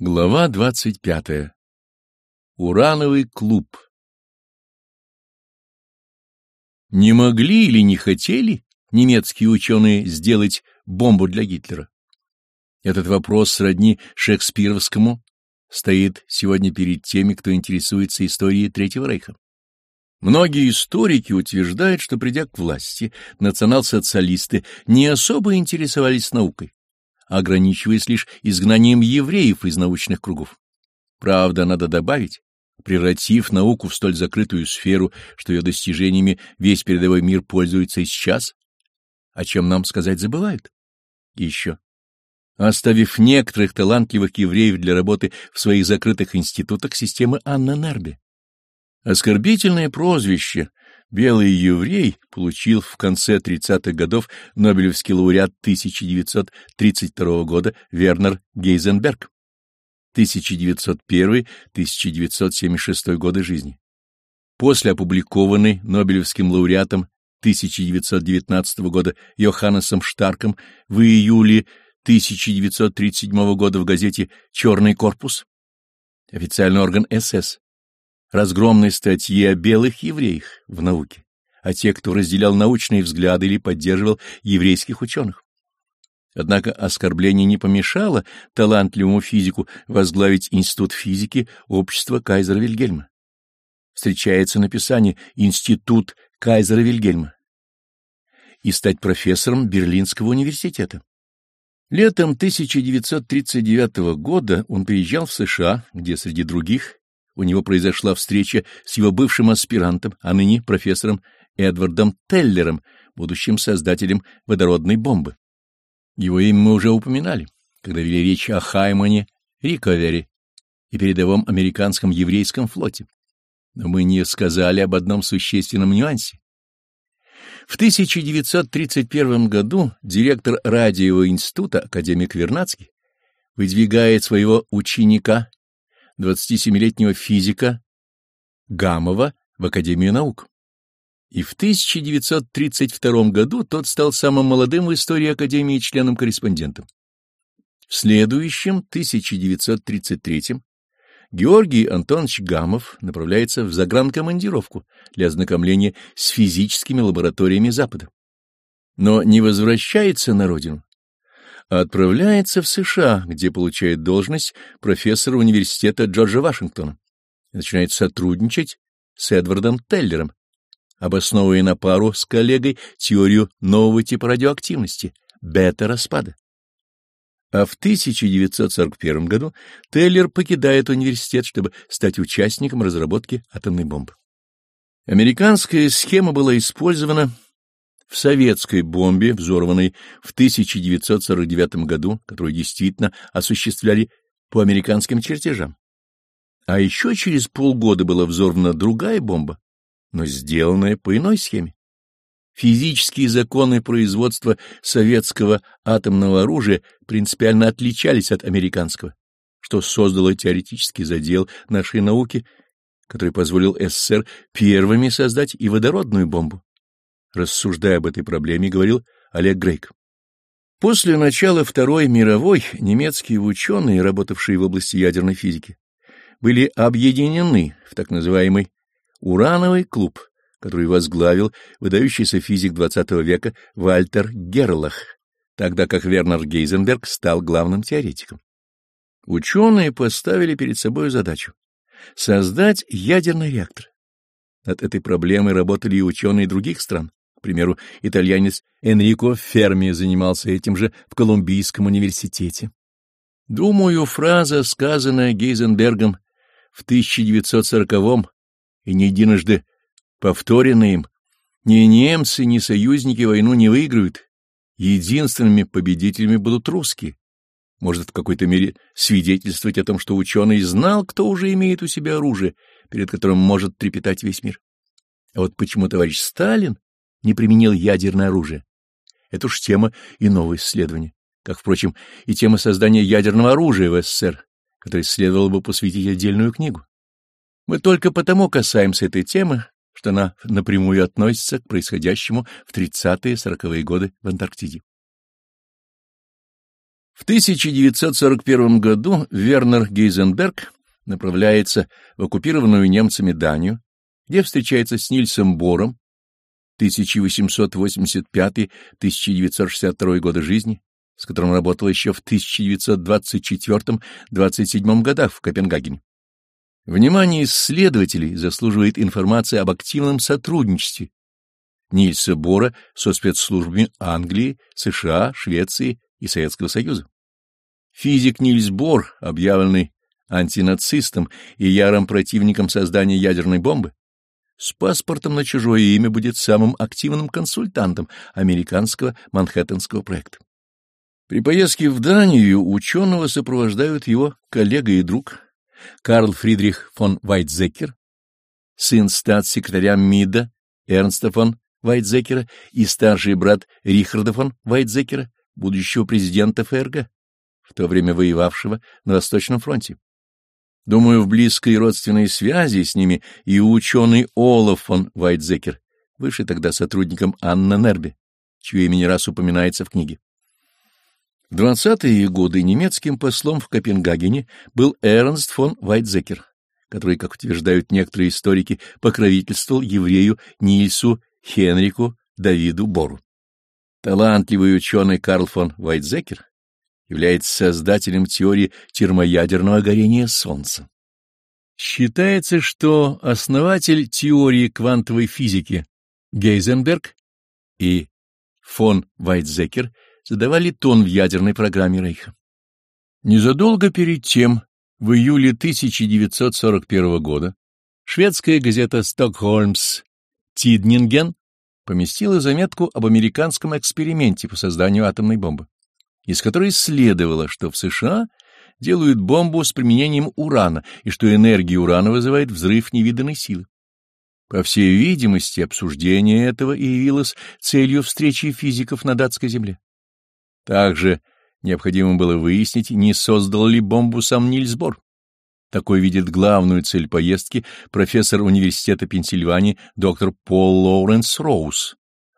Глава двадцать пятая. Урановый клуб. Не могли или не хотели немецкие ученые сделать бомбу для Гитлера? Этот вопрос сродни шекспировскому стоит сегодня перед теми, кто интересуется историей Третьего Рейха. Многие историки утверждают, что, придя к власти, национал-социалисты не особо интересовались наукой ограничиваясь лишь изгнанием евреев из научных кругов. Правда, надо добавить, превратив науку в столь закрытую сферу, что ее достижениями весь передовой мир пользуется и сейчас, о чем нам сказать забывают. И еще. Оставив некоторых талантливых евреев для работы в своих закрытых институтах системы Анна Нербе. Оскорбительное прозвище Белый еврей получил в конце 30-х годов Нобелевский лауреат 1932 года Вернер Гейзенберг, 1901-1976 годы жизни. После опубликованной Нобелевским лауреатом 1919 года Йоханнесом Штарком в июле 1937 года в газете «Черный корпус», официальный орган СС, разгромной статьи о белых евреях в науке, о тех, кто разделял научные взгляды или поддерживал еврейских ученых. Однако оскорбление не помешало талантливому физику возглавить Институт физики общества Кайзера Вильгельма. Встречается написание «Институт Кайзера Вильгельма» и стать профессором Берлинского университета. Летом 1939 года он приезжал в США, где среди других у него произошла встреча с его бывшим аспирантом, а ныне профессором Эдвардом Теллером, будущим создателем водородной бомбы. Его имя мы уже упоминали, когда вели речь о Хаймане Риковере и передовом американском еврейском флоте. Но мы не сказали об одном существенном нюансе. В 1931 году директор радиового института, академик Вернадский, выдвигает своего ученика 27-летнего физика Гамова в Академию наук. И в 1932 году тот стал самым молодым в истории Академии членом-корреспондентом. В следующем, 1933 Георгий Антонович Гамов направляется в загранкомандировку для ознакомления с физическими лабораториями Запада. Но не возвращается на родину, отправляется в США, где получает должность профессора университета Джорджа Вашингтона и начинает сотрудничать с Эдвардом Теллером, обосновывая на пару с коллегой теорию нового типа радиоактивности — бета-распада. А в 1941 году Теллер покидает университет, чтобы стать участником разработки атомной бомбы. Американская схема была использована в советской бомбе, взорванной в 1949 году, которую действительно осуществляли по американским чертежам. А еще через полгода была взорвана другая бомба, но сделанная по иной схеме. Физические законы производства советского атомного оружия принципиально отличались от американского, что создало теоретический задел нашей науки, который позволил СССР первыми создать и водородную бомбу рассуждая об этой проблеме, говорил Олег Грейк. После начала Второй мировой немецкие ученые, работавшие в области ядерной физики, были объединены в так называемый «Урановый клуб», который возглавил выдающийся физик XX века Вальтер Герлах, тогда как Вернер Гейзенберг стал главным теоретиком. Ученые поставили перед собой задачу — создать ядерный реактор. Над этой проблемой работали и ученые других стран. К примеру, итальянец Энрико Ферми занимался этим же в Колумбийском университете. Думаю, фраза, сказанная Гейзенбергом в 1940-м и не единожды повторенная им, ни немцы, ни союзники войну не выиграют, единственными победителями будут русские, может в какой-то мере свидетельствовать о том, что ученый знал, кто уже имеет у себя оружие, перед которым может трепетать весь мир. А вот почему товарищ Сталин не применил ядерное оружие. Это уж тема иного исследования, как, впрочем, и тема создания ядерного оружия в СССР, которой следовало бы посвятить отдельную книгу. Мы только потому касаемся этой темы, что она напрямую относится к происходящему в 30-е-40-е годы в Антарктиде. В 1941 году Вернер Гейзенберг направляется в оккупированную немцами Данию, где встречается с Нильсом Бором 1885-1962 годы жизни, с которым работал еще в 1924-27 годах в Копенгагене. Внимание исследователей заслуживает информация об активном сотрудничестве Нильса Бора со спецслужбами Англии, США, Швеции и Советского Союза. Физик Нильс Бор, объявленный антинацистом и ярым противником создания ядерной бомбы, с паспортом на чужое имя будет самым активным консультантом американского Манхэттенского проекта. При поездке в Данию ученого сопровождают его коллега и друг Карл Фридрих фон Вайтзекер, сын статс-секретаря МИДа Эрнста фон Вайтзекера и старший брат Рихарда фон Вайтзекера, будущего президента ФРГ, в то время воевавшего на Восточном фронте. Думаю, в близкой родственной связи с ними и ученый Олаф фон Вайтзекер, выше тогда сотрудником Анна Нербе, чье имя не раз упоминается в книге. В двадцатые годы немецким послом в Копенгагене был Эрнст фон Вайтзекер, который, как утверждают некоторые историки, покровительствовал еврею Нильсу Хенрику Давиду Бору. Талантливый ученый Карл фон Вайтзекер является создателем теории термоядерного горения Солнца. Считается, что основатель теории квантовой физики Гейзенберг и фон Вайтзекер задавали тон в ядерной программе Рейха. Незадолго перед тем, в июле 1941 года, шведская газета «Стокгольмс Тиднинген» поместила заметку об американском эксперименте по созданию атомной бомбы из которой следовало, что в США делают бомбу с применением урана и что энергия урана вызывает взрыв невиданной силы. По всей видимости, обсуждение этого и явилось целью встречи физиков на датской земле. Также необходимо было выяснить, не создал ли бомбу сам Нильс Бор. Такой видит главную цель поездки профессор Университета Пенсильвании доктор Пол Лоуренс Роуз,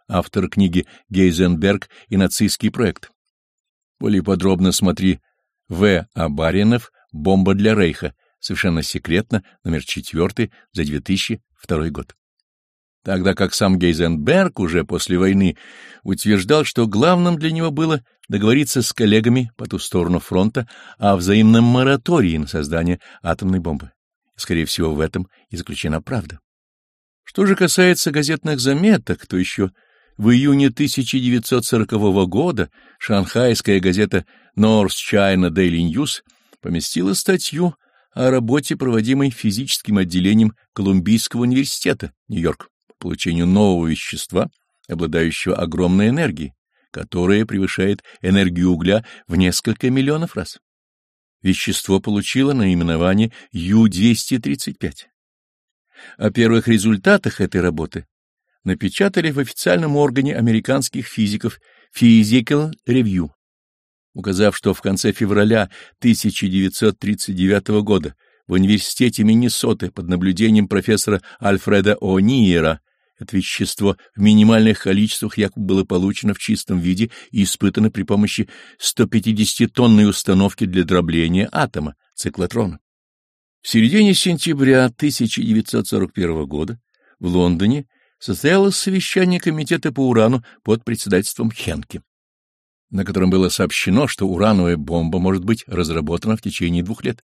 автор книги «Гейзенберг и нацистский проект». Более подробно смотри В. Абаринов «Бомба для Рейха», совершенно секретно, номер 4 за 2002 год. Тогда как сам Гейзенберг уже после войны утверждал, что главным для него было договориться с коллегами по ту сторону фронта о взаимном моратории на создание атомной бомбы. Скорее всего, в этом и заключена правда. Что же касается газетных заметок, то еще в июне 1940 года шанхайская газета North China Daily News поместила статью о работе, проводимой физическим отделением Колумбийского университета, Нью-Йорк, по получению нового вещества, обладающего огромной энергией, которая превышает энергию угля в несколько миллионов раз. Вещество получило наименование Ю-235. О первых результатах этой работы напечатали в официальном органе американских физиков Physical Review, указав, что в конце февраля 1939 года в университете Миннесоты под наблюдением профессора Альфреда О'Ниера это вещество в минимальных количествах якобы было получено в чистом виде и испытано при помощи 150-тонной установки для дробления атома, циклотрона. В середине сентября 1941 года в Лондоне состоялось совещание комитета по урану под председательством Хенке, на котором было сообщено, что урановая бомба может быть разработана в течение двух лет.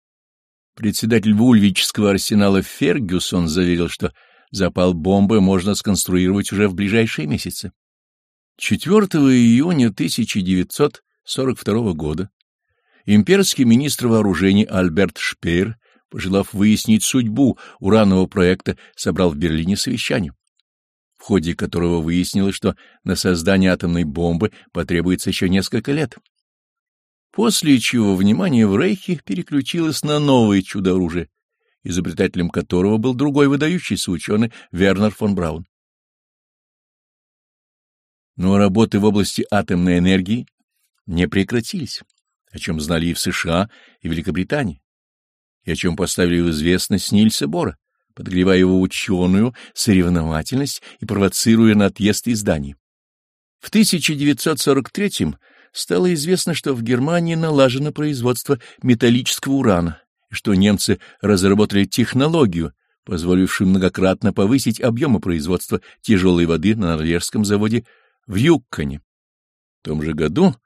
Председатель Вульвического арсенала Фергюсон заверил, что запал бомбы можно сконструировать уже в ближайшие месяцы. 4 июня 1942 года имперский министр вооружений Альберт Шпеер, пожелав выяснить судьбу уранового проекта, собрал в Берлине совещание в ходе которого выяснилось, что на создание атомной бомбы потребуется еще несколько лет. После чего внимание в Рейхе переключилось на новое чудо-оружие, изобретателем которого был другой выдающийся ученый Вернер фон Браун. Но работы в области атомной энергии не прекратились, о чем знали и в США, и Великобритании, и о чем поставили в известность Нильса Бора подогревая его ученую соревновательность и провоцируя на отъезд из Дании. В 1943-м стало известно, что в Германии налажено производство металлического урана, и что немцы разработали технологию, позволившую многократно повысить объемы производства тяжелой воды на норвежском заводе в Юккане. В том же году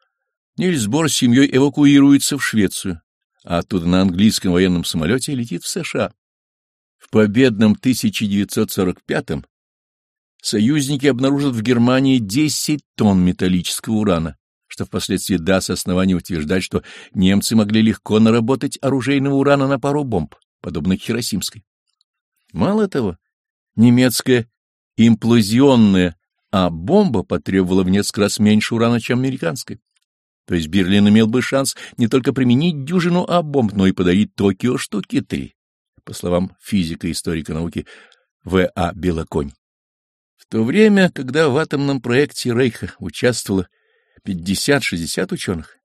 Нильс Бор с семьей эвакуируется в Швецию, а оттуда на английском военном самолете летит в США. В победном 1945-м союзники обнаружат в Германии 10 тонн металлического урана, что впоследствии даст основание утверждать, что немцы могли легко наработать оружейного урана на пару бомб, подобных Хиросимской. Мало того, немецкая имплозионная А-бомба потребовала в несколько раз меньше урана, чем американская. То есть Берлин имел бы шанс не только применить дюжину А-бомб, но и подарить Токио штуки три, по словам физика и историка науки В.А. Белоконь. В то время, когда в атомном проекте Рейха участвовало 50-60 ученых,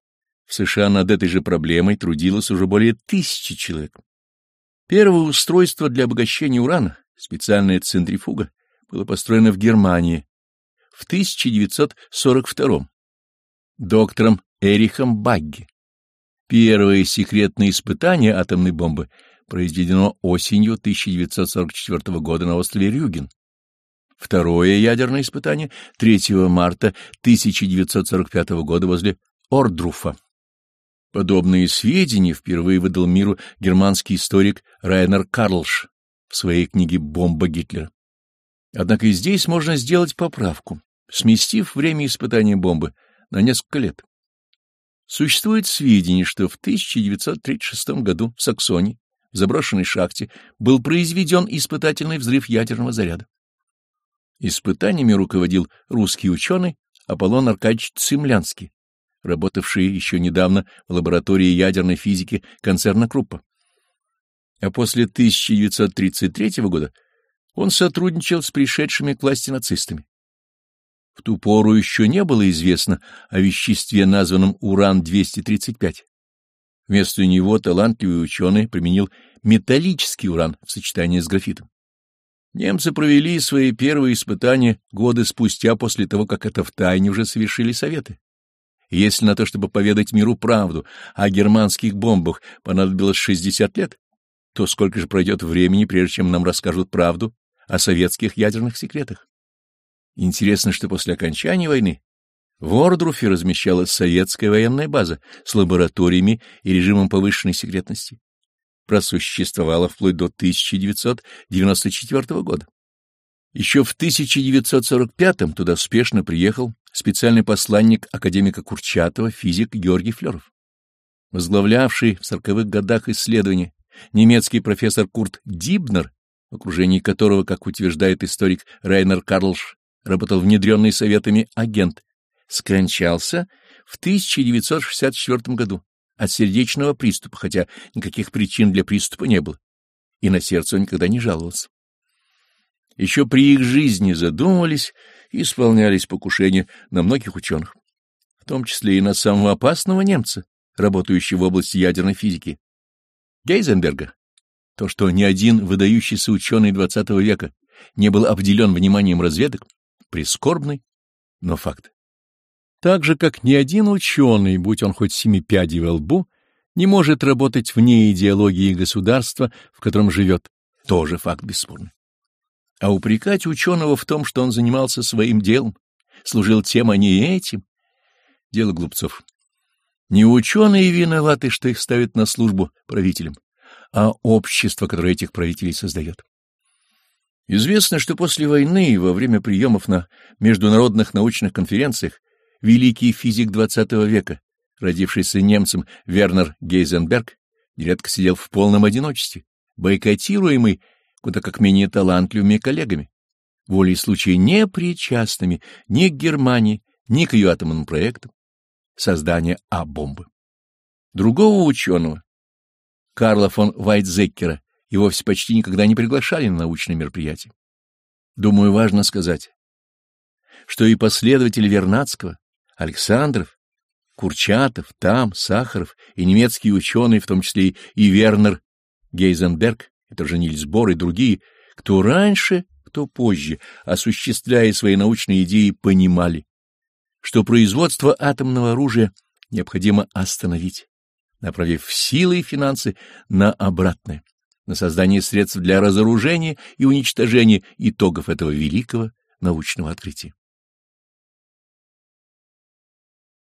в США над этой же проблемой трудилось уже более тысячи человек. Первое устройство для обогащения урана, специальная центрифуга, было построено в Германии в 1942 доктором Эрихом Багги. Первое секретное испытание атомной бомбы произведено осенью 1944 года на острове Рюген. Второе ядерное испытание 3 марта 1945 года возле Ордруфа. Подобные сведения впервые выдал миру германский историк Райнер Карлш в своей книге «Бомба Гитлера». Однако и здесь можно сделать поправку, сместив время испытания бомбы на несколько лет. Существует сведения, что в 1936 году в Саксонии, в заброшенной шахте, был произведен испытательный взрыв ядерного заряда. Испытаниями руководил русский ученый Аполлон Аркадьевич Цимлянский, работавший еще недавно в лаборатории ядерной физики концерна Круппа. А после 1933 года он сотрудничал с пришедшими к власти нацистами. В ту пору еще не было известно о веществе, названном уран-235. Вместо него талантливый ученый применил металлический уран в сочетании с графитом. Немцы провели свои первые испытания годы спустя после того, как это втайне уже совершили Советы. если на то, чтобы поведать миру правду о германских бомбах, понадобилось 60 лет, то сколько же пройдет времени, прежде чем нам расскажут правду о советских ядерных секретах? Интересно, что после окончания войны в Ордруфе размещалась советская военная база с лабораториями и режимом повышенной секретности. Просуществовала вплоть до 1994 года. Еще в 1945-м туда спешно приехал специальный посланник академика Курчатова, физик Георгий Флеров. Возглавлявший в сороковых годах исследования немецкий профессор Курт Дибнер, в окружении которого, как утверждает историк Райнер Карлш, работал внедренный советами агент, скончался в 1964 году от сердечного приступа, хотя никаких причин для приступа не было, и на сердце он никогда не жаловался. Еще при их жизни задумывались и исполнялись покушения на многих ученых, в том числе и на самого опасного немца, работающего в области ядерной физики, Гейзенберга. То, что ни один выдающийся ученый XX века не был обделен вниманием разведок, прискорбный, но факт. Так же, как ни один ученый, будь он хоть семи пядей во лбу, не может работать вне идеологии государства, в котором живет, тоже факт бесспорный. А упрекать ученого в том, что он занимался своим делом, служил тем, а не этим, — дело глупцов. Не ученые виноваты, что их ставят на службу правителям, а общество, которое этих правителей создает. Известно, что после войны, во время приемов на международных научных конференциях, великий физик XX века, родившийся немцем Вернер Гейзенберг, нередко сидел в полном одиночестве, бойкотируемый куда как менее талантливыми коллегами, волей случая не причастными ни к Германии, ни к ее атомным проектам, создания А-бомбы. Другого ученого, Карла фон Вайтзеккера, и вовсе почти никогда не приглашали на научные мероприятия. Думаю, важно сказать, что и последователи Вернадского, Александров, Курчатов, Там, Сахаров и немецкие ученые, в том числе и Вернер Гейзенберг, это же Нильс Бор и другие, кто раньше, кто позже, осуществляя свои научные идеи, понимали, что производство атомного оружия необходимо остановить, направив силы и финансы на обратное, на создание средств для разоружения и уничтожения итогов этого великого научного открытия.